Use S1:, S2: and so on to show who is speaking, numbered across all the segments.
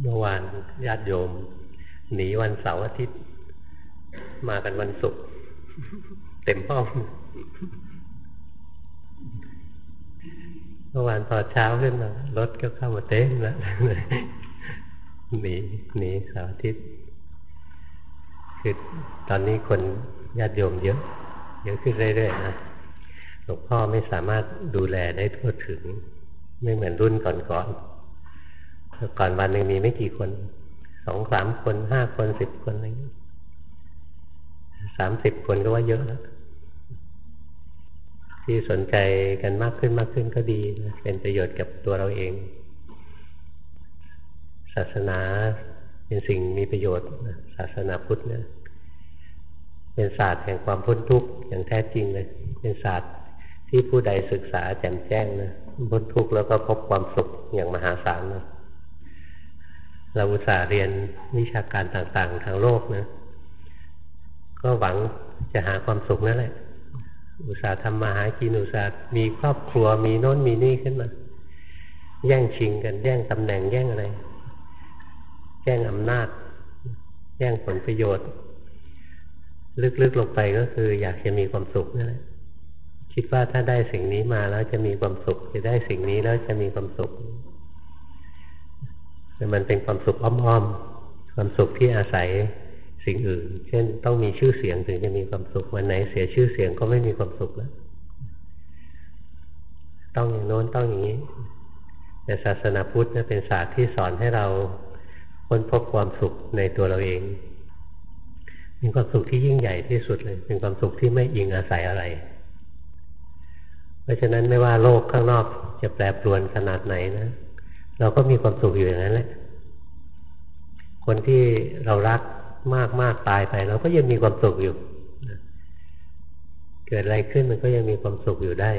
S1: เมื่อวานญาติโยม หนีวันเสาร์อาทิตย์ มากันวันศุกร์เต็มห้องเมื่อวานพอนเช้าขึ้นมารถก็เข้ามาเต็มแล้วหนีหนีเสาร์อาทิตย์คือตอนนี้คนญาติโยมเยอะ เยอะขึ้นเรื่อยๆนะหลวงพ่อไม่สามารถดูแลได้ทั่วถึง ไม่เหมือนรุ่นก่อนๆ ก่อนวันหนึ่งมีไม่กี่คนสองสามคนห้าคนสิบคนอะไรอย่างนี้สามสิบคนก็ว่าเยอะแล้วที่สนใจกันมากขึ้นมากขึ้นก็ดีนะเป็นประโยชน์กับตัวเราเอง ศาสนาเป็นสิ่งมีประโยชน์ศาสนาพุทธเนี่ยเป็นศาสตร์แห่งความพ้นทุกข์อย่างแท้จริงเลย เป็นศาสตร์ที่ผู้ใดศึกษาแจ่มแจ้งนะพ้นทุกข์แล้วก็พบความสุขอย่างมหาศาลนะ เราอุตส่าห์เรียนวิชาการต่างๆ ทางโลกนะ ก็หวังจะหาความสุขนั่นแหละ อุตส่าห์ทำมาหากินอุตส่าห์มีครอบครัวมีโน้นมีนี่ขึ้นมา แย่งชิงกัน แย่งตำแหน่งแย่งอะไร แย่งอำนาจ แย่งผลประโยชน์ ลึกๆลงไปก็คือ อยากจะมีความสุขนั่นแหละคิดว่าถ้าได้สิ่งนี้มาแล้วจะมีความสุข จะได้สิ่งนี้แล้วจะมีความสุข แต่มันเป็นความสุขอ้อมๆ ความสุขที่อาศัยสิ่งอื่น เช่น ต้องมีชื่อเสียงถึงจะมีความสุขวันไหนเสียชื่อเสียงก็ไม่มีความสุขแล้ว ต้องอย่างโน้นต้องอย่างนี้แต่ศาสนาพุทธเป็นศาสตร์ที่สอนให้เราค้นพบความสุขในตัวเราเองเป็นความสุขที่ยิ่งใหญ่ที่สุดเลย เป็นความสุขที่ไม่อิงอาศัยอะไร เพราะฉะนั้นไม่ว่าโลกข้างนอกจะแปรปรวนขนาดไหนนะ เราก็มีความสุขอยู่อย่างนั้นแหละ คนที่เรารักมากมากตายไป เราก็ยังมีความสุขอยู่ เกิดอะไรขึ้นมันก็ยังมีความสุขอยู่ได้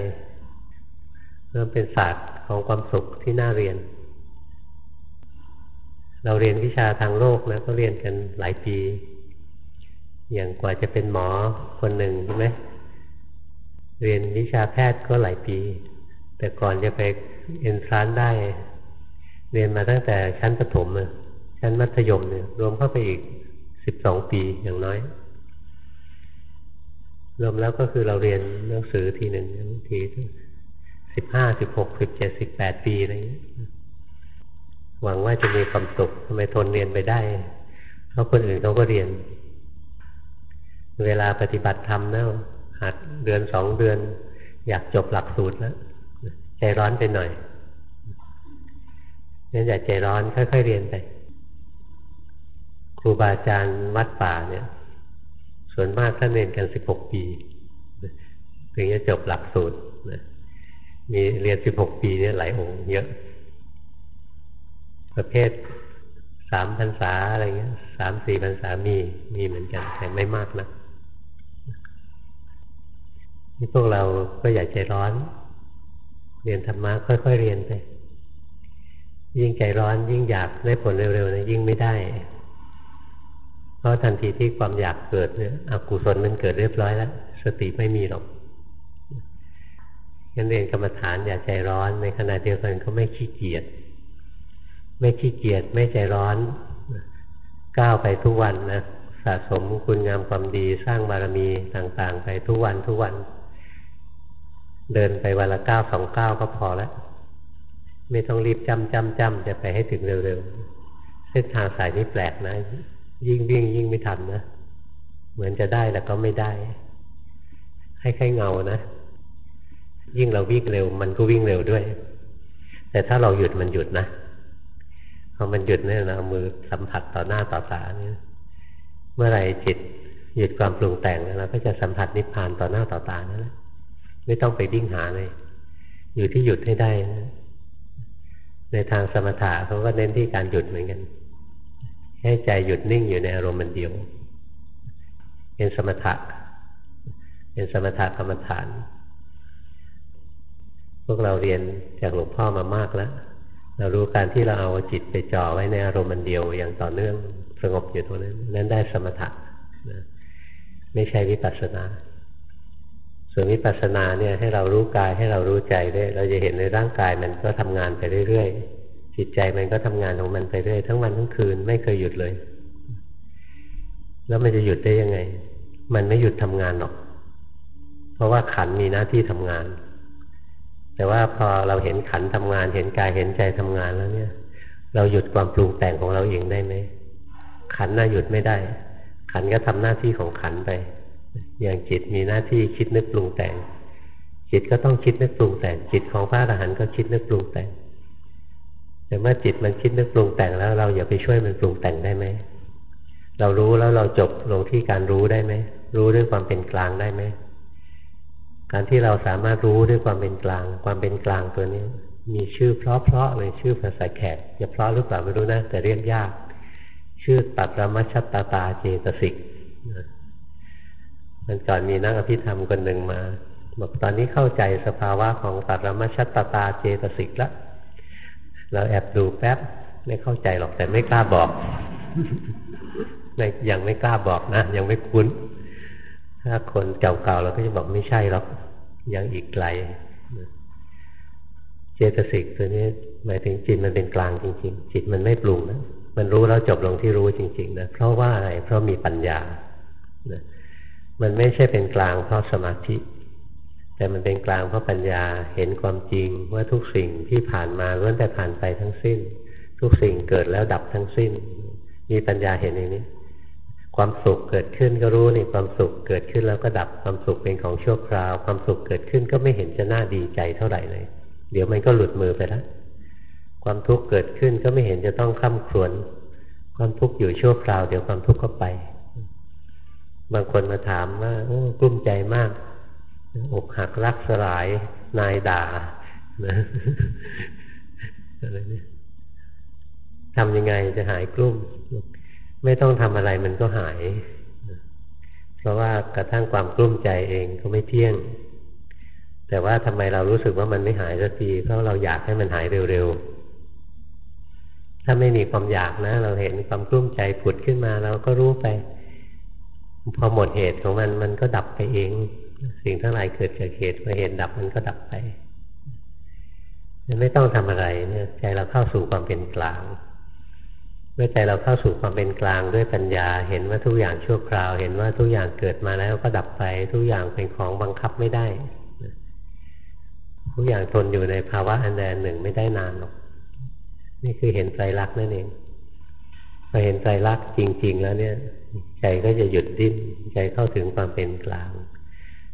S1: มันเป็นศาสตร์ของความสุขที่น่าเรียน เราเรียนวิชาทางโลกนะก็เรียนกันหลายปี อย่างกว่าจะเป็นหมอคนหนึ่งใช่ไหมเรียนวิชาแพทย์ก็หลายปี แต่ก่อนจะไปเอ็นทรานได้ เรียนมาตั้งแต่ชั้นประถมชั้นมัธยมเนี่ย รวมเข้าไปอีกสิบสองปีอย่างน้อย รวมแล้วก็คือเราเรียนหนังสือทีหนึ่งทีสิบห้าสิบหกสิบเจ็ดสิบแปดปีอะไรอย่างนี้หวังว่าจะมีความสุขทำไมทนเรียนไปได้ เพราะคนอื่นเขาก็เรียน เวลาปฏิบัติธรรมนะหัดเดือนสองเดือน อยากจบหลักสูตรแล้วใจร้อนไปหน่อย งั้นอย่าใจร้อนค่อยๆเรียนไป ครูบาอาจารย์วัดป่าเนี่ย ส่วนมากท่านเรียนกันสิบหกปี ถึงจะจบหลักสูตรมีเรียนสิบหกปีเนี่ยหลายองค์เยอะ ประเภทสามพรรษาอะไรเงี้ยสามสี่พรรษามีมีเหมือนกันแต่ไม่มากนะนี่พวกเราก็อย่าใจร้อน เรียนธรรมะค่อยๆเรียนไป ยิ่งใจร้อนยิ่งอยากได้ผลเร็วๆนะยิ่งไม่ได้ เพราะทันทีที่ความอยากเกิดเนี่ยอกุศลมันเกิดเรียบร้อยแล้ว สติไม่มีหรอกงั้นเรียนกรรมฐานอย่าใจร้อน ในขณะเดียวกันก็ไม่ขี้เกียจไม่ขี้เกียจไม่ใจร้อนก้าวไปทุกวันนะสะสมคุณงามความดีสร้างบารมีต่างๆ ไปทุกวันทุกวัน เดินไปวันละก้าวสองก้าวก็พอแล้ว ไม่ต้องรีบจำจำจำจะไปให้ถึงเร็วๆเส้นทางสายนี้แปลกนะ ยิ่งวิ่งยิ่งไม่ทันนะ เหมือนจะได้แล้วก็ไม่ได้ ให้ใครเงานะยิ่งเราวิ่งเร็ว มันก็วิ่งเร็วด้วย แต่ถ้าเราหยุดมันหยุดนะพอมันหยุดเนี่ยเรามือสัมผัสต่อหน้าต่อตาเนี่ยเมื่อไหร่จิตหยุดความปรุงแต่งแล้วเราก็จะสัมผัสนิพพานต่อหน้าต่อตานั่นแหละไม่ต้องไปวิ่งหาเลย อยู่ที่หยุดให้ได้นะ ในทางสมถะเขาก็เน้นที่การหยุดเหมือนกัน ให้ใจหยุดนิ่งอยู่ในอารมณ์มันเดียว เป็นสมถะ เป็นสมถะกรรมฐาน พวกเราเรียนจากหลวงพ่อมามากแล้ว เรารู้การที่เราเอาจิตไปจ่อไว้ในอารมณ์มันเดียวอย่างต่อเนื่องสงบอยู่ตรงนั้น นั้นได้สมถะนะไม่ใช่วิปัสสนา ส่วนวิปัสสนาเนี่ยให้เรารู้กายให้เรารู้ใจได้เราจะเห็นในร่างกายมันก็ทำงานไปเรื่อยๆ จิตใจมันก็ทำงานของมันไปเรื่อยทั้งวันทั้งคืนไม่เคยหยุดเลย แล้วมันจะหยุดได้ยังไง มันไม่หยุดทำงานหรอก เพราะว่าขันมีหน้าที่ทำงาน แต่ว่าพอเราเห็นขันทำงาน เห็นกายเห็นใจทำงานแล้วเนี่ย เราหยุดความปรุงแต่งของเราเองได้ไหมขันน่าหยุดไม่ได้ ขันก็ทำหน้าที่ของขันไป อย่างจิตมีหน้าที่คิดนึกปรุงแต่ง จิตก็ต้องคิดนึกปรุงแต่ง จิตของพระอรหันต์ก็คิดนึกปรุงแต่ง แต่เมื่อจิตมันคิดนึกปรุงแต่งแล้ว เราอย่าไปช่วยมันปรุงแต่งได้ไหมเรารู้แล้วเราจบลงที่การรู้ได้ไหมรู้ด้วยความเป็นกลางได้ไหมการที่เราสามารถรู้ด้วยความเป็นกลาง ความเป็นกลางตัวนี้ มีชื่อเพราะๆเลยชื่อภาษาแขกจะเพราะหรือเปล่าไม่รู้นะแต่เรียกยาก ชื่อตัดรมชัตตาตาเจตสิก มันก่อนมีนักอภิธรรมคนหนึ่งมาบอกตอนนี้เข้าใจสภาวะของตัรมชัตตาตาเจตสิกแล้วเราแอบดูแป๊บไม่เข้าใจหรอกแต่ไม่กล้าบอกยังไม่กล้าบอกนะยังไม่คุ้น ถ้าคนเก่าๆเราก็จะบอกไม่ใช่หรอกยังอีกไกลเจตสิกตัวนี้หมายถึงจิตมันเป็นกลางจริง ๆ จิตมันไม่ปรุงนะมันรู้แล้วจบลงที่รู้จริง ๆ นะเพราะว่าอะไรเพราะมีปัญญานะ มันไม่ใช่เป็นกลางเพราะสมาธิ แต่มันเป็นกลางเพราะปัญญาเห็นความจริงว่าทุกสิ่งที่ผ่านมาล้วนแต่ผ่านไปทั้งสิ้น ทุกสิ่งเกิดแล้วดับทั้งสิ้น มีปัญญาเห็นอย่างนี้ ความสุขเกิดขึ้นก็รู้นี่ความสุขเกิดขึ้นแล้วก็ดับความสุขเป็นของชั่วคราว ความสุขเกิดขึ้นก็ไม่เห็นจะน่าดีใจเท่าไหร่เลย เดี๋ยวมันก็หลุดมือไปแล้วความทุกข์เกิดขึ้นก็ไม่เห็นจะต้องข้ามครวนความทุกข์อยู่ชั่วคราว เดี๋ยวความทุกข์ก็ไป บางคนมาถามว่าโอ้กลุ้มใจมากอกหักรักสลายนายด่านะอะไรเนี่ยทำยังไงจะหายกลุ้มไม่ต้องทำอะไรมันก็หาย เพราะว่ากระทั่งความกลุ้มใจเองก็ไม่เที่ยง แต่ว่าทำไมเรารู้สึกว่ามันไม่หายสักทีเพราะเราอยากให้มันหายเร็วๆถ้าไม่มีความอยากนะ เราเห็นความกลุ้มใจผุดขึ้นมาเราก็รู้ไป พอหมดเหตุของมันมันก็ดับไปเอง สิ่งทั้งหลายเกิดจากเหตุพอเหตุดับมันก็ดับไปไม่ต้องทำอะไรเนี่ยใจเราเข้าสู่ความเป็นกลางเมื่อใจเราเข้าสู่ความเป็นกลางด้วยปัญญา เห็นว่าทุกอย่างชั่วคราว เห็นว่าทุกอย่างเกิดมาแล้วก็ดับไป ทุกอย่างเป็นของบังคับไม่ได้ ทุกอย่างทนอยู่ในภาวะอันใดหนึ่งไม่ได้นานหรอก นี่คือเห็นไตรลักษณ์นั่นเอง อเห็นไตรลักจริง ๆ แล้วเนี่ย ใจก็จะหยุดดิ้นใจเข้าถึงความเป็นกลาง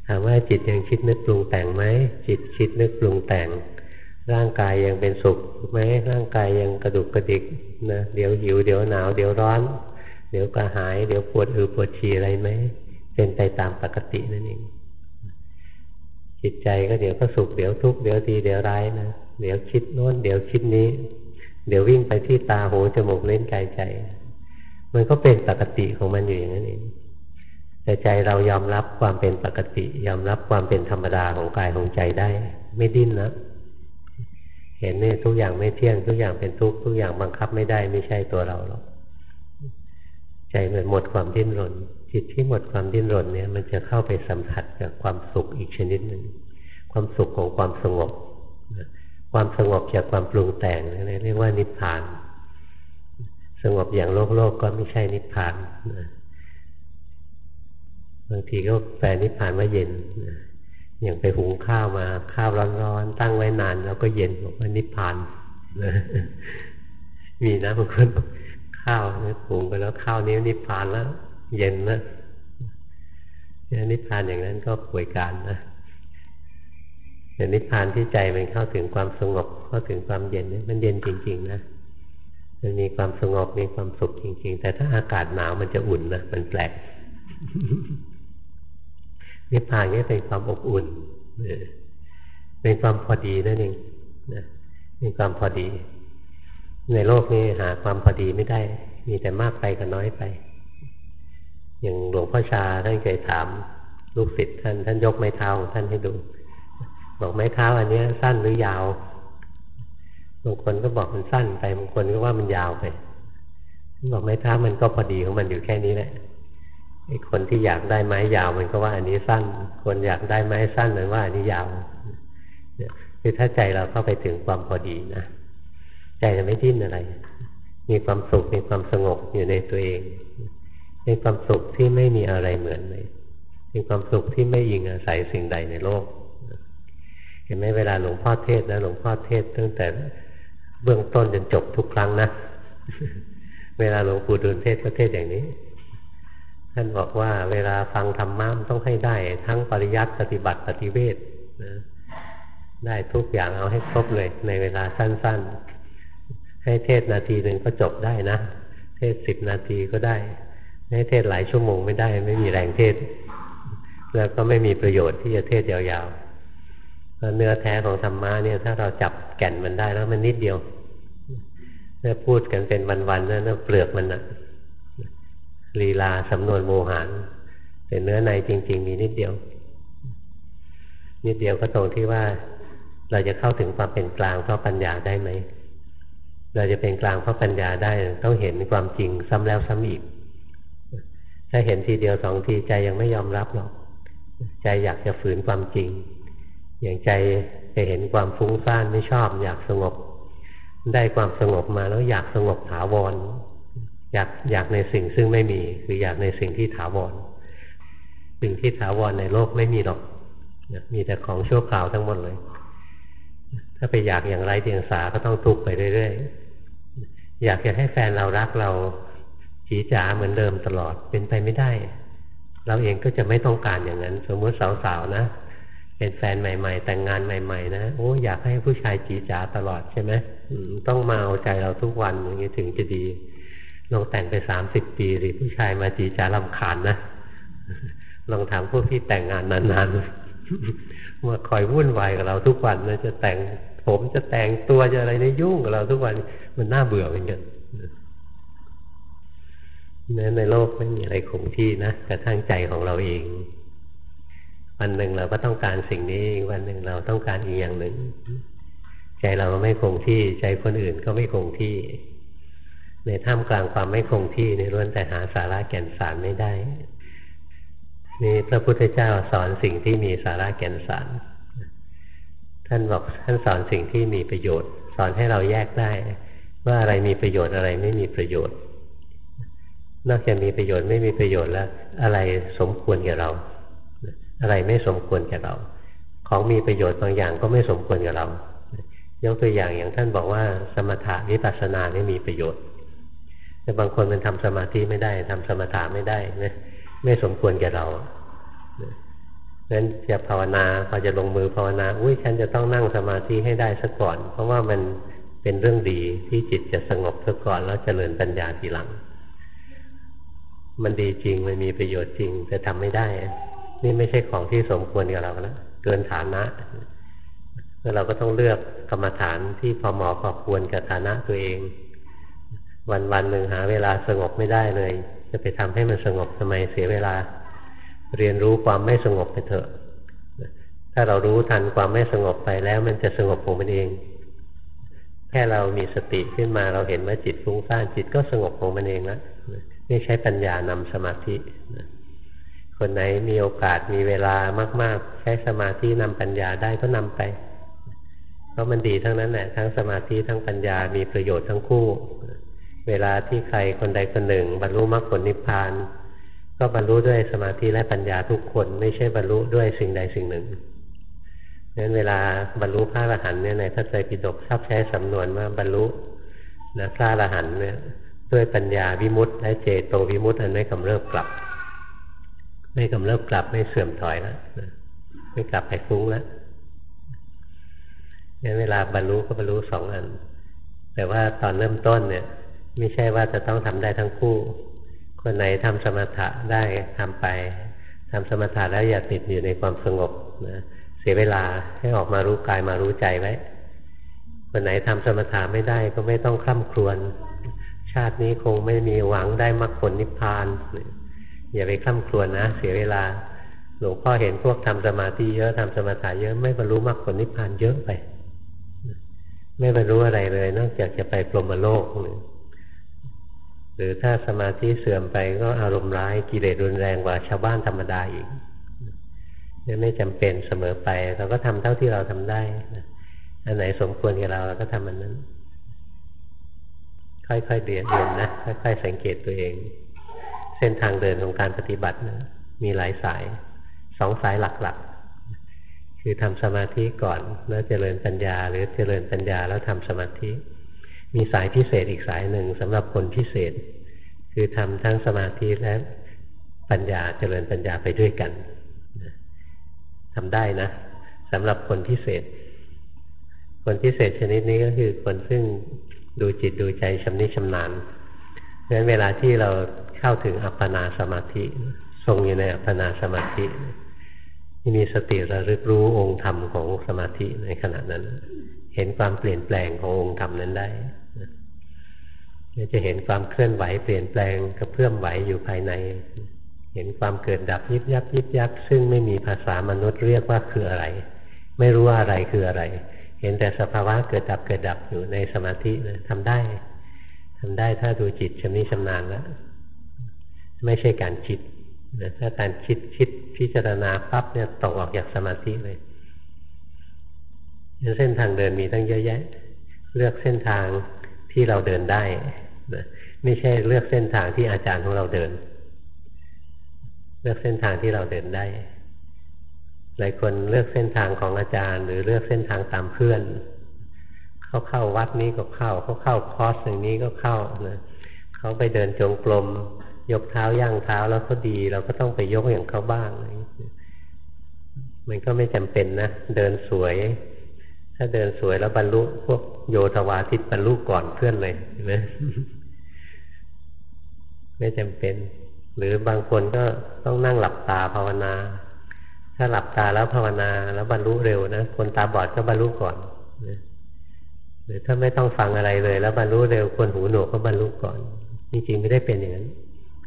S1: ถามว่าจิตยังคิดนึกปรุงแต่งไหมจิตคิดนึกปรุงแต่ง ร่างกายยังเป็นสุขไหมร่างกายยังกระดุกกระดิกนะเดี๋ยวหิวเดี๋ยวหนาวเดี๋ยวร้อน เดี๋ยวกระหาย เดี๋ยวปวดอือปวดฉี่อะไรไหมเป็นไปตามปกตินั่นเองจิตใจก็เดี๋ยวก็สุขเดี๋ยวทุกข์เดี๋ยวดีเดี๋ยวร้ายนะเดี๋ยวคิดโน้นเดี๋ยวคิดนี้ เดี๋ยววิ่งไปที่ตาหูจมูกเล่นกายใจ มันก็เป็นปกติของมันอยู่อย่างนั้นเองแต่ใจเรายอมรับความเป็นปกติ ยอมรับความเป็นธรรมดาของกายของใจได้ ไม่ดิ้นนะเห็นนี่ทุกอย่างไม่เที่ยง ทุกอย่างเป็นทุกข์ทุกอย่างบังคับไม่ได้ไม่ใช่ตัวเราหรอกใจมันหมดความดิ้นรน จิตที่หมดความดิ้นรนเนี่ย มันจะเข้าไปสัมผัสกับความสุขอีกชนิดหนึ่งความสุขของความสงบ ความสงบจากความปรุงแต่งนี่เรียกว่านิพพาน สงบอย่างโลกโลกก็ไม่ใช่นิพพานบางทีก็แปลนิพพานว่าเย็นอย่างไปหุงข้าวมาข้าวร้อนๆตั้งไว้นาน แล้วก็เย็นบอกว่านิพพานมีนะบางคนข้าวนี่หุงไปแล้วข้าวนี้นิพพานแล้ว เย็นนะนิพพานอย่างนั้นก็ป่วยการนะ แต่นิพพานที่ใจมันเข้าถึงความสงบ เข้าถึงความเย็นมันเย็นจริง ๆ นะมันมีความสงบมีความสุขจริง ๆ แต่ถ้าอากาศหนาวมันจะอุ่นนะมันแปลกนิพพานนี่เป็นความอบอุ่นเป็นความพอดีนั่นเองนะเป็นความพอดี ในโลกนี้หาความพอดีไม่ได้ มีแต่มากไปกับน้อยไป อย่างหลวงพ่อชาท่านเคยถามลูกศิษย์ท่านท่านยกไม้เท้าของท่านให้ดู บอกไม้เท้าอันนี้สั้นหรือยาวบางคนก็บอกมันสั้นไปบางคนก็ว่ามันยาวไปบอกไม้เท้ามันก็พอดีของมันอยู่แค่นี้แหละไอ้คนที่อยากได้ไม้ยาวมันก็ว่าอันนี้สั้น คนอยากได้ไม้สั้นมันว่าอันนี้ยาวคือถ้าใจเราเข้าไปถึงความพอดีนะใจจะไม่ดิ้นอะไร มีความสุขมีความสงบอยู่ในตัวเองเป็นความสุขที่ไม่มีอะไรเหมือนเลยเป็นความสุขที่ไม่ยิงอาศัยสิ่งใดในโลก ห็นไหมเวลาหลวงพ่อเทศนะหลวงพ่อเทศตั้งแต่เบื้องต้นจนจบทุกครั้งนะ เวลาหลวงปู่ดูลเทศก็เทศอย่างนี้ ท่านบอกว่าเวลาฟังธรรมะมันต้องให้ได้ ทั้งปริยัติปฏิบัติปฏิเวทนะได้ทุกอย่างเอาให้ครบเลย ในเวลาสั้น ๆ ให้เทศนาทีหนึ่งก็จบได้นะ เทศสิบนาทีก็ได้ ให้เทศหลายชั่วโมงไม่ได้ ไม่มีแรงเทศ แล้วก็ไม่มีประโยชน์ที่จะเทศยาวๆ เนื้อแท้ของธรรมะเนี่ยถ้าเราจับแก่นมันได้แล้วมันนิดเดียวถ้าพูดกันเป็นวันๆนั่นเปลือกมันนะลีลาสำนวนโมหานแต่เนื้อในจริง ๆ มีนิดเดียว นิดเดียวก็ตรงที่ว่า เราจะเข้าถึงความเป็นกลางเพราะปัญญาได้ไหมเราจะเป็นกลางเพราะปัญญาได้ต้องเห็นความจริงซ้ำแล้วซ้ำอีก ถ้าเห็นทีเดียวสองทีใจยังไม่ยอมรับหรอก ใจอยากจะฝืนความจริง อย่างใจจะเห็นความฟุ้งซ่านไม่ชอบ อยากสงบ ได้ความสงบมาแล้วอยากสงบถาวร อยากอยากในสิ่งซึ่งไม่มี คืออยากในสิ่งที่ถาวร สิ่งที่ถาวรในโลกไม่มีหรอกมีแต่ของชั่วคราวทั้งหมดเลย ถ้าไปอยากอย่างไรเดียงสาก็ต้องทุกข์ไปเรื่อยๆอยากจะให้แฟนเรารักเราจีจ๋าเหมือนเดิมตลอดเป็นไปไม่ได้ เราเองก็จะไม่ต้องการอย่างนั้น สมมติสาวๆนะ เป็นแฟนใหม่ ๆ แต่งงานใหม่ ๆ นะโอ้อยากให้ผู้ชายจีจ๋าตลอดใช่ไหมต้องมาเอาใจเราทุกวันอย่างนี้ถึงจะดีลองแต่งไปสามสิบปีสิผู้ชายมาจีจ๋าลำคาญนะลองถามพวกที่แต่งงานนานๆมาคอยวุ่นวายกับเราทุกวันนะจะแต่งผมจะแต่งตัวจะอะไรในยุ่งกับเราทุกวันมันน่าเบื่อเหมือนกันนั้นในโลกไม่มีอะไรคงที่นะกระทั่งใจของเราเอง วันหนึ่งเราก็ต้องการสิ่งนี้วันหนึ่งเราต้องการอีกอย่างหนึ่ง ใจเราไม่คงที่ใจคนอื่นก็ไม่คงที่ ในท่ามกลางความไม่คงที่ในล้วนแต่หาสาระแก่นสารไม่ได้นี่พระพุทธเจ้าสอนสิ่งที่มีสาระแก่นสาร ท่านบอกท่านสอนสิ่งที่มีประโยชน์ สอนให้เราแยกได้ ว่าอะไรมีประโยชน์อะไรไม่มีประโยชน์ นอกจากมีประโยชน์ไม่มีประโยชน์แล้ว อะไรสมควรแก่เรา อะไรไม่สมควรแก่เรา ของมีประโยชน์บางอย่างก็ไม่สมควรแก่เรา ยกตัวอย่างอย่างท่านบอกว่า สมถะวิปัสสนานี่มีประโยชน์ แต่บางคนมันทำสมาธิไม่ได้ทำสมถะไม่ได้นะไม่สมควรแก่เรานั้นจะภาวนาพอจะลงมือภาวนา อุ้ยฉันจะต้องนั่งสมาธิให้ได้ซะก่อน เพราะว่ามันเป็นเรื่องดีที่จิตจะสงบซะก่อนแล้วเจริญปัญญาทีหลัง มันดีจริงมันมีประโยชน์จริงแต่ทำไม่ได้ นี่ไม่ใช่ของที่สมควรกับเราแล้วเกินฐานะแล้วเราก็ต้องเลือกกรรมฐานที่พอเหมาะพอควรกับฐานะตัวเอง วันวันหนึ่งหาเวลาสงบไม่ได้เลย จะไปทำให้มันสงบทำไมเสียเวลา เรียนรู้ความไม่สงบไปเถอะ ถ้าเรารู้ทันความไม่สงบไปแล้ว มันจะสงบของมันเอง แค่เรามีสติขึ้นมาเราเห็นว่าจิตฟุ้งซ่านจิตก็สงบของมันเองแล้วนี่ใช้ปัญญานำสมาธิ คนไหนมีโอกาสมีเวลามาก ๆ ใช้สมาธินำปัญญาได้ก็นำไป เพราะมันดีทั้งนั้นแหละทั้งสมาธิทั้งปัญญามีประโยชน์ทั้งคู่ เวลาที่ใครคนใดคนหนึ่ง บรรลุมรรคผลนิพพาน ก็บรรลุด้วยสมาธิและปัญญาทุกคน ไม่ใช่บรรลุด้วยสิ่งใดสิ่งหนึ่งนั้นเวลาบรรลุพระอรหันต์เนี่ยในพระไตรปิฎกชอบใช้สำนวนว่าบรรลุนะพระอรหันต์เนี่ยด้วยปัญญาวิมุตติและเจโตวิมุตติอันไม่กำเริบกลับ ไม่กำเริบกลับไม่เสื่อมถอยแล้วไม่กลับไปฟุ้งแล้วงั้นเวลาบรรลุก็บรรลุสองอัน แต่ว่าตอนเริ่มต้นเนี่ย ไม่ใช่ว่าจะต้องทำได้ทั้งคู่ คนไหนทำสมถะได้ทำไปทำสมถะแล้วอย่าติดอยู่ในความสงบนะเสียเวลาให้ออกมารู้กายมารู้ใจไว้ คนไหนทำสมถะไม่ได้ก็ไม่ต้องคล่ำครวญชาตินี้คงไม่มีหวังได้มรรคผลนิพพาน อย่าไปคล่ำครวญนะ เสียเวลา หลวงพ่อเห็นพวกทำสมาธิเยอะทำสมถะเยอะไม่บรรลุมรรคผลนิพพานเยอะไป ไม่บรรลุอะไรเลย นอกจากจะไปพรหมโลกหรือหรือถ้าสมาธิเสื่อมไปก็อารมณ์ร้ายกิเลสรุนแรงกว่าชาวบ้านธรรมดาอีกนี่ไม่จำเป็นเสมอไป เราก็ทำเท่าที่เราทำได้อันไหนสมควรกับเราเราก็ทำมันนั้น ค่อยๆเรียนเรียนนะค่อยๆสังเกตตัวเอง เส้นทางเดินของการปฏิบัตินะมีหลายสายสองสายหลักๆ คือทำสมาธิก่อนแล้วเจริญปัญญา หรือเจริญปัญญาแล้วทำสมาธิ มีสายพิเศษอีกสายหนึ่งสำหรับคนพิเศษ คือทำทั้งสมาธิและปัญญาเจริญปัญญาไปด้วยกันทำได้นะสำหรับคนพิเศษ คนพิเศษชนิดนี้ก็คือคนซึ่งดูจิตดูใจชำนิชำนาญเพราะฉะนั้นเวลาที่เรา เข้าถึงอัปปนาสมาธิ ทรงอยู่ในอัปปนาสมาธิมีสติระลึกรู้องค์ธรรมของสมาธิในขณะนั้น เห็นความเปลี่ยนแปลงขององค์ธรรมนั้นได้จะเห็นความเคลื่อนไหวเปลี่ยนแปลงกระเพื่อมไหวอยู่ภายใน เห็นความเกิดดับยิบยับยิบยับซึ่งไม่มีภาษามนุษย์เรียกว่าคืออะไร ไม่รู้ว่าอะไรคืออะไร เห็นแต่สภาวะเกิดดับเกิดดับอยู่ในสมาธินะทำได้ทำได้ถ้าดูจิตชำนิชำนาญแล้ว ไม่ใช่การคิดนะถ้าการคิดคิดพิจารณาปั๊บเนี่ยตกออกจากสมาธิเลยเส้นทางเดินมีตั้งเยอะแยะ เลือกเส้นทางที่เราเดินได้นะไม่ใช่เลือกเส้นทางที่อาจารย์ของเราเดิน เลือกเส้นทางที่เราเดินได้ หลายคนเลือกเส้นทางของอาจารย์ หรือเลือกเส้นทางตามเพื่อน เขาเข้าวัดนี้ก็เข้า เขาเข้าคอร์สอย่างนี้ก็เข้านะเขาไปเดินจงกรม ยกเท้าย่างเท้าแล้วเขาดี เราก็ต้องไปยกอย่างเขาบ้าง มันก็ไม่จำเป็นนะ เดินสวย ถ้าเดินสวยแล้วบรรลุพวกโยธวาทิตบรรลุก่อนเพื่อนเลยเห็นไหมไม่จำเป็น หรือบางคนก็ต้องนั่งหลับตาภาวนา ถ้าหลับตาแล้วภาวนาแล้วบรรลุเร็วนะคนตาบอดก็บรรลุก่อนหรือถ้าไม่ต้องฟังอะไรเลย แล้วบรรลุเร็วคนหูหนวกก็บรรลุก่อน จริงๆไม่ได้เป็นอย่างนั้น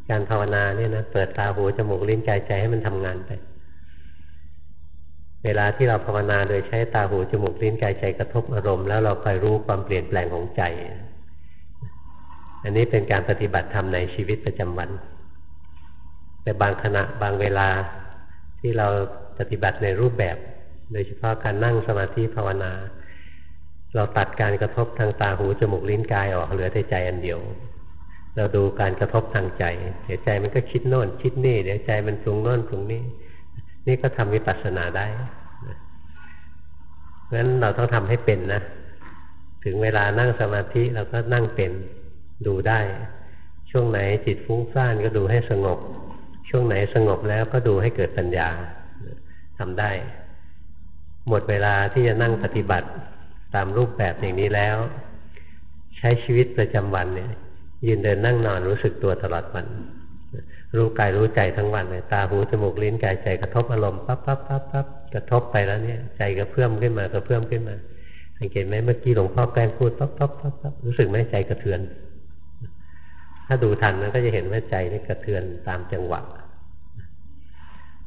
S1: การภาวนาเนี่ยนะเปิดตาหูจมูกลิ้นกายใจให้มันทำงานไป เวลาที่เราภาวนาโดยใช้ตาหูจมูกลิ้นกายใจกระทบอารมณ์แล้วเราคอยรู้ความเปลี่ยนแปลงของใจ อันนี้เป็นการปฏิบัติธรรมในชีวิตประจำวัน แต่บางขณะบางเวลาที่เราปฏิบัติในรูปแบบ โดยเฉพาะการนั่งสมาธิภาวนา เราตัดการกระทบทางตาหูจมูกลิ้นกายออกเหลือแต่ใจอันเดียว เราดูการกระทบทางใจเดี๋ยวใจมันก็คิดโน่นคิดนี่เดี๋ยวใจมันปรุงโน่นปรุงนี่นี่ก็ทำวิปัสสนาได้เพราะฉะนั้นเราต้องทำให้เป็นนะ ถึงเวลานั่งสมาธิเราก็นั่งเป็นดูได้ ช่วงไหนจิตฟุ้งซ่านก็ดูให้สงบ ช่วงไหนสงบแล้วก็ดูให้เกิดปัญญาทำได้ หมดเวลาที่จะนั่งปฏิบัติตามรูปแบบอย่างนี้แล้ว ใช้ชีวิตประจำวันเนี่ย ยืนเดินนั่งนอนรู้สึกตัวตลอดวัน รู้กายรู้ใจทั้งวันเลยตาหูจมูกลิ้นกายใจกระทบอารมณ์ปั๊บปั๊บปั๊บปั๊บกระทบไปแล้วเนี่ย ใจก็เพิ่มขึ้นมากระเพิ่มขึ้นมาสังเกตไหมเมื่อกี้หลวงพ่อแกล้งพูดปั๊บปั๊บปั๊บปั๊บรู้สึกไหมใจกระเทือน ถ้าดูทันมันก็จะเห็นว่าใจนี่กระเทือนตามจังหวะ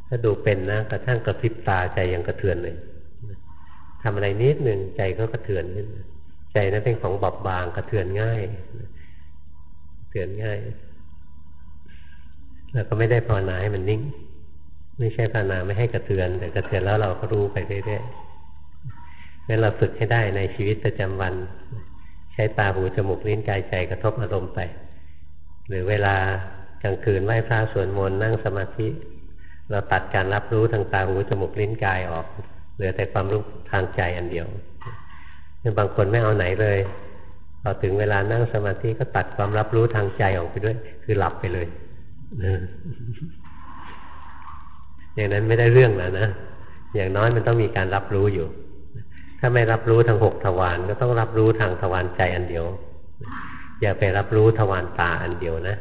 S1: ถ้าดูเป็นนะกระทั่งกระพริบตาใจยังกระเทือนเลยทำอะไรนิดหนึ่งใจก็กระเทือนขึ้นใจนั้นเป็นของบอบบางกระเทือนง่าย เทือนง่ายแล้วก็ไม่ได้ภาวนาให้มันนิ่ง ไม่ใช่ภาวนาไม่ให้กระเทือน แต่กระเทือนแล้วเราก็รู้ไปเรื่อยๆงั้นเราฝึกให้ได้ในชีวิตประจำวัน ใช้ตาหูจมูกลิ้นกายใจกระทบอารมณ์ไป หรือเวลากลางคืนไหว้พระสวดมนต์นั่งสมาธิ เราตัดการรับรู้ทางตาหูจมูกลิ้นกายออก เหลือแต่ความรู้ทางใจอันเดียวบางคนไม่เอาไหนเลย พอถึงเวลานั่งสมาธิก็ตัดความรับรู้ทางใจออกไปด้วย คือหลับไปเลยอย่างนั้นไม่ได้เรื่องแล้วนะอย่างน้อยมันต้องมีการรับรู้อยู่ ถ้าไม่รับรู้ทางหกทวารก็ต้องรับรู้ทางทวารใจอันเดียว อย่าไปรับรู้ทวารตาอันเดียวนะ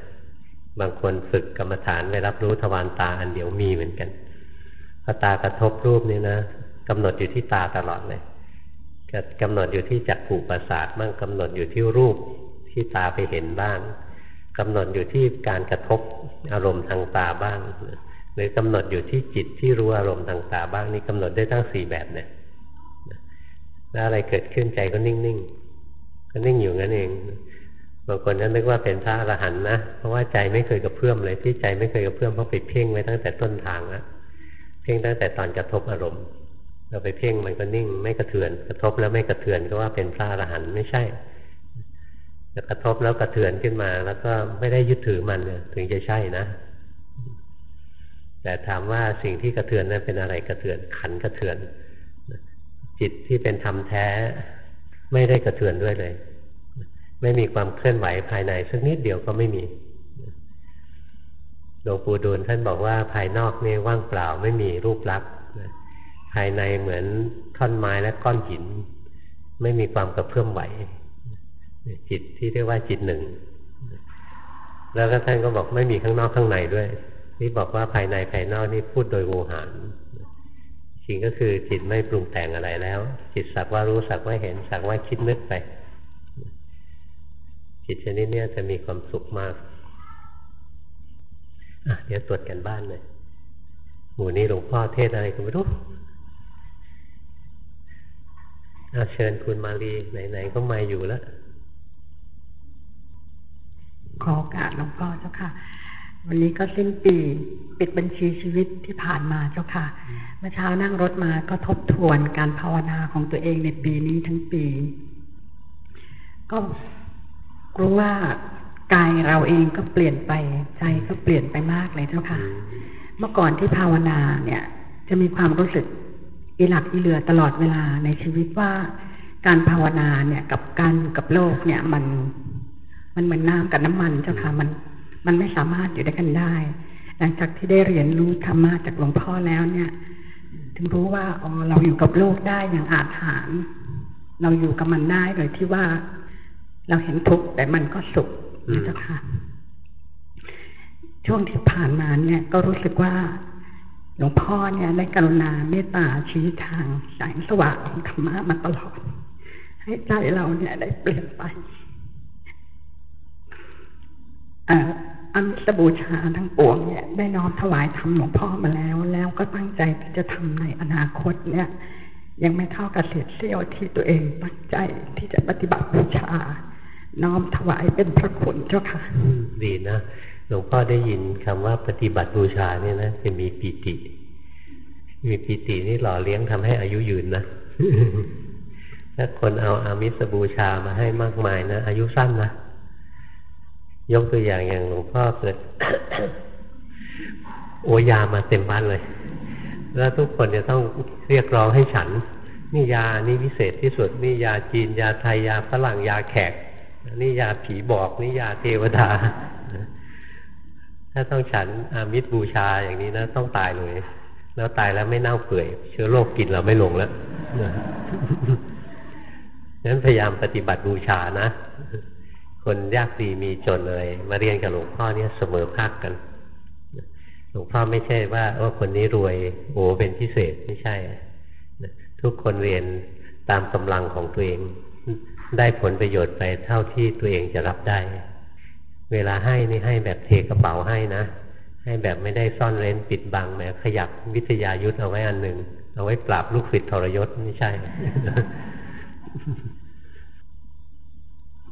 S1: บางคนฝึกกรรมฐานไปรับรู้ทวารตาอันเดียวมีเหมือนกันพอตากระทบรูปนี่นะกำหนดอยู่ที่ตาตลอดเลย กำหนดอยู่ที่จักขู่ประสาทบ้างกำหนดอยู่ที่รูปที่ตาไปเห็นบ้างกำหนดอยู่ที่การกระทบอารมณ์ทางตาบ้าง หรือกำหนดอยู่ที่จิตที่รู้อารมณ์ทางตาบ้างนี่กำหนดได้ทั้งสี่แบบเนี่ยแล้วอะไรเกิดขึ้นใจก็นิ่งๆก็นิ่งอยู่งั้นเองบางคนนั้นนึกว่าเป็นพระอรหันต์นะเพราะว่าใจไม่เคยกระเพื่อมเลยที่ใจไม่เคยกระเพื่อมเพราะไปเพ่งไว้ตั้งแต่ต้นทางนะเพ่งตั้งแต่ตอนกระทบอารมณ์ เราไปเพ่งมันก็นิ่ง ไม่กระเทือน กระทบแล้วไม่กระเทือนก็ว่าเป็นพระอรหันต์ไม่ใช่จะกระทบแล้วกระเทือนขึ้นมา แล้วก็ไม่ได้ยึดถือมันเนี่ยถึงจะใช่นะ แต่ถามว่าสิ่งที่กระเทือนนั้นเป็นอะไรกระเทือน ขันกระเทือน จิตที่เป็นธรรมแท้ ไม่ได้กระเทือนด้วยเลย ไม่มีความเคลื่อนไหวภายในสักนิดเดียวก็ไม่มีหลวงปู่ดูลท่านบอกว่าภายนอกนี่ว่างเปล่าไม่มีรูปลักษณ์ ภายในเหมือนท่อนไม้และก้อนหิน ไม่มีความกระเพื่อมไหว จิตที่เรียกว่าจิตหนึ่ง แล้วก็ท่านก็บอกไม่มีข้างนอกข้างในด้วยที่บอกว่าภายในภายนอกนี่พูดโดยโวหารจริงก็คือจิตไม่ปรุงแต่งอะไรแล้ว จิตสักว่ารู้สักว่าเห็นสักว่าคิดนึกไป จิตชนิดนี้จะมีความสุขมากอะเดี๋ยวตรวจกันบ้านเลยหมู่นี้หลวงพ่อเทศอะไรก็ไม่รู้ เอาเชิญคุณมาลีไหนๆก็มาอยู่แล้ว
S2: ขอโอกาสหลวงพ่อเจ้าค่ะ วันนี้ก็สิ้นปีปิดบัญชีชีวิตที่ผ่านมาเจ้าค่ะ เมื่อเช้านั่งรถมาก็ทบทวนการภาวนาของตัวเองในปีนี้ทั้งปี ก็รู้ว่ากายเราเองก็เปลี่ยนไปใจก็เปลี่ยนไปมากเลยเจ้าค่ะ เมื่อก่อนที่ภาวนาเนี่ย จะมีความรู้สึก อีหลักอีเหลือตลอดเวลาในชีวิตว่าการภาวนาเนี่ยกับการกับโลกเนี่ยมันมันเหมือนน้ำกับน้ำมันเจ้าค่ะมันมันไม่สามารถอยู่ด้วยกันได้ หลังจากที่ได้เรียนรู้ธรรมะจากหลวงพ่อแล้วเนี่ย ถึงรู้ว่าอ๋อเราอยู่กับโลกได้อย่างอาถรรพ์เราอยู่กับมันได้โดยที่ว่าเราเห็นทุกข์แต่มันก็สุขนะเจ้าค่ะ ช่วงที่ผ่านมาเนี่ย ก็รู้สึกว่า หลวงพ่อเนี่ยได้กรุณาเมตตาชี้ทางแสงสว่างของธรรมะมาตลอด ให้ใจเราเนี่ยได้เปลี่ยนไปอันสบูชาทั้งปวงเนี่ยได้น้อมถวายทำหลวงพ่อมาแล้ว แล้วก็ตั้งใจที่จะทำในอนาคตเนี่ย ยังไม่เท่ากับเศษเสี้ยวที่ตัวเองตั้งใจที่จะปฏิบัติบูชา น้อมถวายเป็นพระคุณเจ้าค่ะ
S1: ดีนะ หลวงพ่อได้ยินคำว่าปฏิบัติบูชาเนี่ยนะจะมีปีติ มีปีตินี่หล่อเลี้ยงทำให้อายุยืนนะถ้าคนเอาอามิสบูชามาให้มากมายนะอายุสั้นนะยกตัวอย่างอย่างหลวงพ่อเกิดโอยามาเต็มบ้านเลย แล้วทุกคนจะต้องเรียกร้องให้ฉัน นี่ยานี่วิเศษที่สุด นี่ยาจีนยาไทยยาฝรั่งยาแขก นี่ยาผีบอก นี่ยาเทวดา ถ้าต้องฉันอามิตรบูชาอย่างนี้นะต้องตายเลย แล้วตายแล้วไม่เน่าเปื่อย เชื้อโรคกินเราไม่ลงแล้วนั้นพยายามปฏิบัติบูชานะ คนยากดีมีจนเลย มาเรียนกับหลวงพ่อเนี่ยเสมอภาคกัน หลวงพ่อไม่ใช่ว่าว่าคนนี้รวย โอ้เป็นพิเศษไม่ใช่ ทุกคนเรียนตามกำลังของตัวเอง ได้ผลประโยชน์ไปเท่าที่ตัวเองจะรับได้ เวลาให้นี่ให้แบบเทกระเป๋าให้นะ ให้แบบไม่ได้ซ่อนเร้นปิดบังแม้ขยับวิทยายุทธเอาไว้อันหนึ่งเอาไว้ปราบลูกศิษย์ทรยศไม่ใช่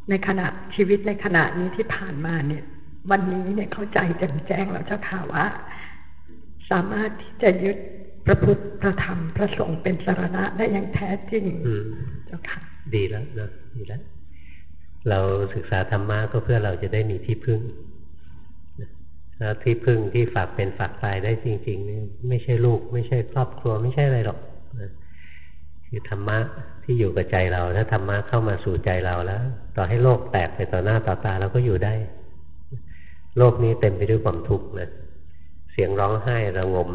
S2: ในขณะชีวิตในขณะนี้ที่ผ่านมาเนี่ย วันนี้เนี่ยเข้าใจแจ่มแจ้งแล้วเจ้าค่ะว่า สามารถที่จะยึดพระพุทธพระธรรมพระสงฆ์เป็นสารณะได้อย่างแท้จริงเจ้าค่ะ
S1: ดีแล้วนะดีแล้ว เราศึกษาธรรมะก็เพื่อเราจะได้มีที่พึ่งแล้วที่พึ่งที่ฝากเป็นฝากตายได้จริงๆนี่ไม่ใช่ลูก ไม่ใช่ครอบครัวไม่ใช่อะไรหรอกคือธรรมะที่อยู่กับใจเรา ถ้าธรรมะเข้ามาสู่ใจเราแล้ว ต่อให้โลกแตกไปต่อหน้าต่อตาเราก็อยู่ได้ โลกนี้เต็มไปด้วยความทุกข์นะเสียงร้องไห้ระงม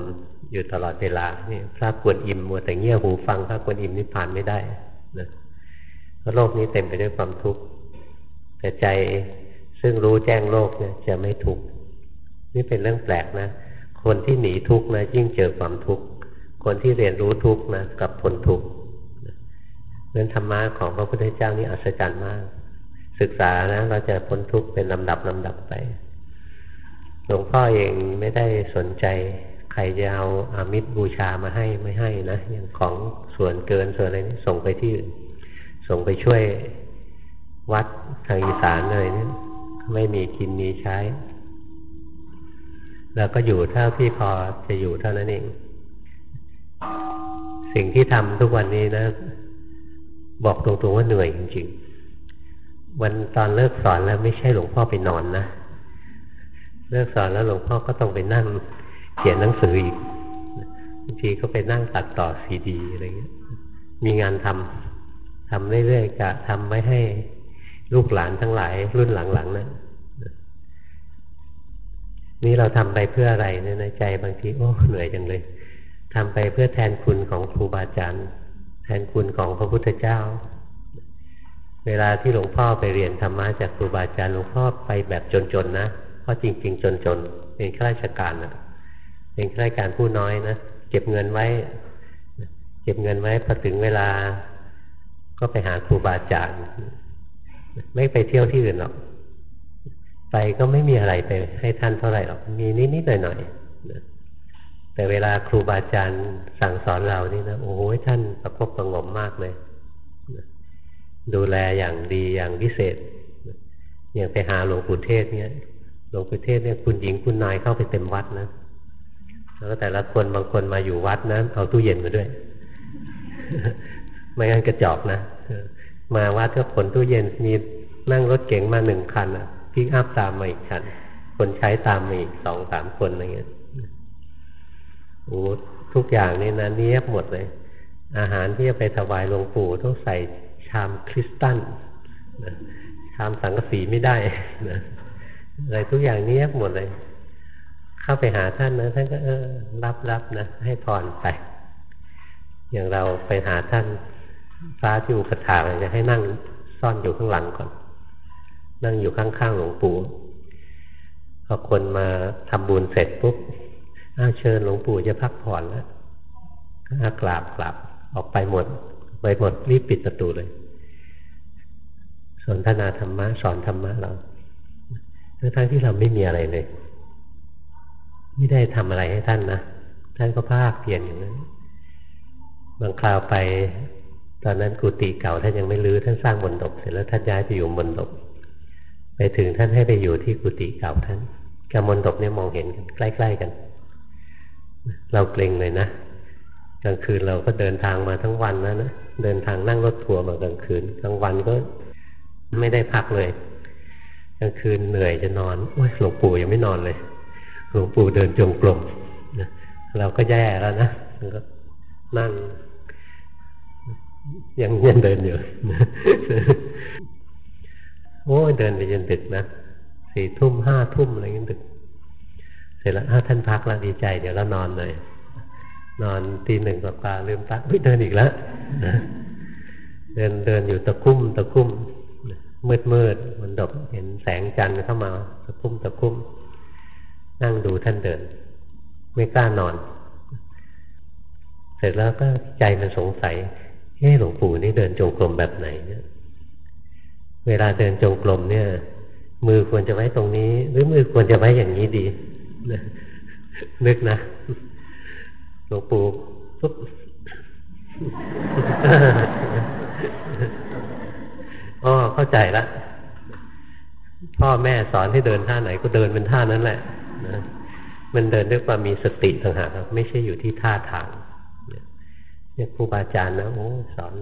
S1: อยู่ตลอดเวลานี่พระกวนอิมมัวแต่เงี่ยหูฟังพระกวนอิมนี่ผ่านไม่ได้นะเพราะโลกนี้เต็มไปด้วยความทุกข์ แต่ใจซึ่งรู้แจ้งโลกเนี่ยจะไม่ทุกข์นี่เป็นเรื่องแปลกนะ คนที่หนีทุกข์นะยิ่งเจอความทุกข์คนที่เรียนรู้ทุกข์นะกับพ้นทุกข์เรื่องธรรมะของพระพุทธเจ้านี่อัศจรรย์มาก ศึกษานะเราจะพ้นทุกข์เป็นลำดับลำดับไปหลวงพ่อเองไม่ได้สนใจ ใครจะเอาอามิตรบูชามาให้ไม่ให้นะอย่างของส่วนเกินส่วนอะไรนี่ส่งไปที่อื่นส่งไปช่วย วัดทางอีสานเลยเนี่ยไม่มีกินมีใช้ แล้วก็อยู่เท่าที่พอจะอยู่เท่านั้นเอง สิ่งที่ทำทุกวันนี้นะ บอกตรงๆว่าเหนื่อยจริงๆ วันตอนเลิกสอนแล้วไม่ใช่หลวงพ่อไปนอนนะ เลิกสอนแล้วหลวงพ่อก็ต้องไปนั่งเขียนหนังสืออีกบางทีก็ไปนั่งตัดต่อซีดีอะไรเงี้ย มีงานทำทำเรื่อยๆจะทำไว้ให้ ลูกหลานทั้งหลาย รุ่นหลังๆนะนี่เราทำไปเพื่ออะไรเนี่ยในใจบางทีโอ้เหนื่อยจังเลยทำไปเพื่อแทนคุณของครูบาอาจารย์แทนคุณของพระพุทธเจ้า เวลาที่หลวงพ่อไปเรียนธรรมะจากครูบาอาจารย์หลวงพ่อไปแบบจนๆนะเพราะจริง ๆ จนๆเป็นข้าราชการนะเป็นข้าราชการผู้น้อยนะเก็บเงินไว้ เก็บเงินไว้พอถึงเวลา ก็ไปหาครูบาอาจารย์ ไม่ไปเที่ยวที่อื่นหรอกไปก็ไม่มีอะไรไปให้ท่านเท่าไหร่หรอกมีนิดๆหน่อยๆแต่เวลาครูบาอาจารย์สั่งสอนเรานี่นะโอ้โหท่านประคบประงมมากเลยดูแลอย่างดีอย่างพิเศษอย่างไปหาหลวงปู่เทศเนี่ยหลวงปู่เทศเนี่ยคุณหญิงคุณนายเข้าไปเต็มวัดนะแล้วแต่ละคนบางคนมาอยู่วัดนะเอาตู้เย็นมาด้วย ไม่งั้นกระจอกนะ มาวัดก็ขนตู้เย็นมีนั่งรถเก๋งมาหนึ่งคันอะพิกอัพตามมาอีกคัน คนใช้ตามมาอีกสองสามคนอะไรเงี้ยโอ้ทุกอย่างนี่นะเนี้ยบหมดเลย อาหารที่จะไปถวายหลวงปู่ต้องใส่ชามคริสตัลชามสังกะสีไม่ได้นะอะไรทุกอย่างเนี้ยบหมดเลย เข้าไปหาท่านนะท่านก็เออรับรับนะให้พรไป อย่างเราไปหาท่าน พระที่อุปถาจะให้นั่งซ่อนอยู่ข้างหลังก่อน นั่งอยู่ข้างๆหลวงปู่พอคนมาทำบุญเสร็จปุ๊บอ้าเชิญหลวงปู่จะพักผ่อนแล้วก็กราบกราบออกไปหมด ไปหมดรีบปิดประตูเลย สนทนาธรรมะสอนธรรมะเราทั้งที่เราไม่มีอะไรเลย ไม่ได้ทำอะไรให้ท่านนะท่านก็ภาคเพียรอย่างนั้นบางคราวไป ตอนนั้นกุฏิเก่าท่านยังไม่รื้อท่านสร้างบนดบเสร็จแล้วท่านย้ายไปอยู่บนดบไปถึงท่านให้ไปอยู่ที่กุฏิเก่าท่านกับมนดบเนี่ยมองเห็นกันใกล้ ๆกัน เราเกรงเลยนะกลางคืนเราก็เดินทางมาทั้งวันแล้วนะเดินทางนั่งรถทัวร์มากลางคืนกลางวันก็ไม่ได้พักเลยกลางคืนเหนื่อยจะนอนโอ้ยหลวงปู่ยังไม่นอนเลยหลวงปู่เดินจงกรมนะเราก็แย่แล้วนะก็นั่ง ยังยังเดินอยู่โอ้เดินไปจนดึกนะสี่ทุ่มห้าทุ่มอะไรเงี้ยดึก เสร็จแล้วท่านพักแล้วดีใจ เดี๋ยวเรานอนเลยนอนตีหนึ่งกว่าลืมตาเฮ้ยเดินอีกแล้วเดินเดินอยู่ตะคุ่มตะคุ่มมืดมืดมันดบเห็นแสงจันทร์เข้ามาตะคุ่มตะคุ่มนั่งดูท่านเดิน ไม่กล้านอน เสร็จแล้วก็ใจมันสงสัย เฮ้หลวงปู่นี่เดินจงกรมแบบไหนเนี่ย เวลาเดินจงกรมเนี่ย มือควรจะไว้ตรงนี้ หรือมือควรจะไว้อย่างนี้ดีนึกนะหลวงปู่ปุ๊บอ๋อเข้าใจละพ่อแม่สอนให้เดินท่าไหนก็เดินเป็นท่านั้นแหละนะมันเดินด้วยความมีสติต่างหากไม่ใช่อยู่ที่ท่าทาง เนี่ยครูบาอาจารย์นะโอ้สอน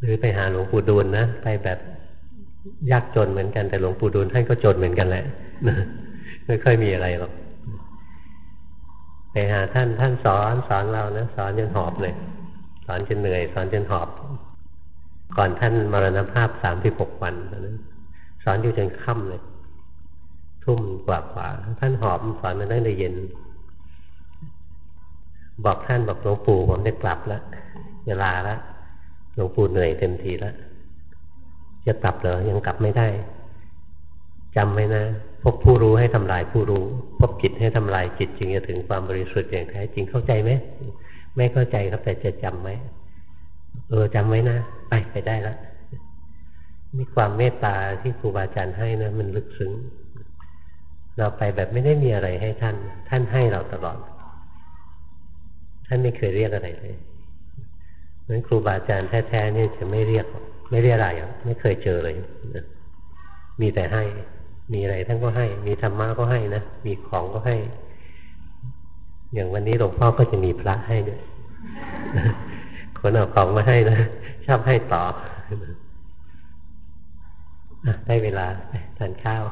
S1: หรือไปหาหลวงปู่ดูลนะไปแบบยากจนเหมือนกันแต่หลวงปู่ดูลท่านก็จนเหมือนกันแหละไม่ค่อยมีอะไรหรอกไปหาท่านท่านสอนสอนเรานะสอนจนหอบเลย สอนจนเหนื่อย สอนจนหอบ ก่อนท่านมรณภาพสามที่หกวันนั้นสอนอยู่จนค่ำเลย ทุ่มกว่ากว่าท่านหอบสอนมาได้ในเย็น บอกท่านบอกหลวงปู่ผมได้กลับแล้วเวลาแล้วหลวงปู่เหนื่อยเต็มทีแล้วจะกลับเหรอยังกลับไม่ได้จำไว้นะ พบผู้รู้ให้ทำลายผู้รู้ พบจิตให้ทำลายจิตจึงจะถึงความบริสุทธิ์อย่างแท้จริงเข้าใจไหมไม่เข้าใจครับแต่จะจำไหมเออจำไว้นะไปไปได้แล้วนี่ความเมตตาที่ครูบาอาจารย์ให้นะมันลึกซึ้งเราไปแบบไม่ได้มีอะไรให้ท่าน ท่านให้เราตลอด ท่านไม่เคยเรียกอะไรเลยนั้นครูบาอาจารย์แท้ๆนี่จะไม่เรียก ไม่เรียกอะไรอะไม่เคยเจอเลยมีแต่ให้ มีอะไรท่านก็ให้ มีธรรมะก็ให้นะ มีของก็ให้ อย่างวันนี้หลวงพ่อก็จะมีพระให้ด้วยคนเอาของมาให้นะชอบให้ต่อได้เวลาทานข้าว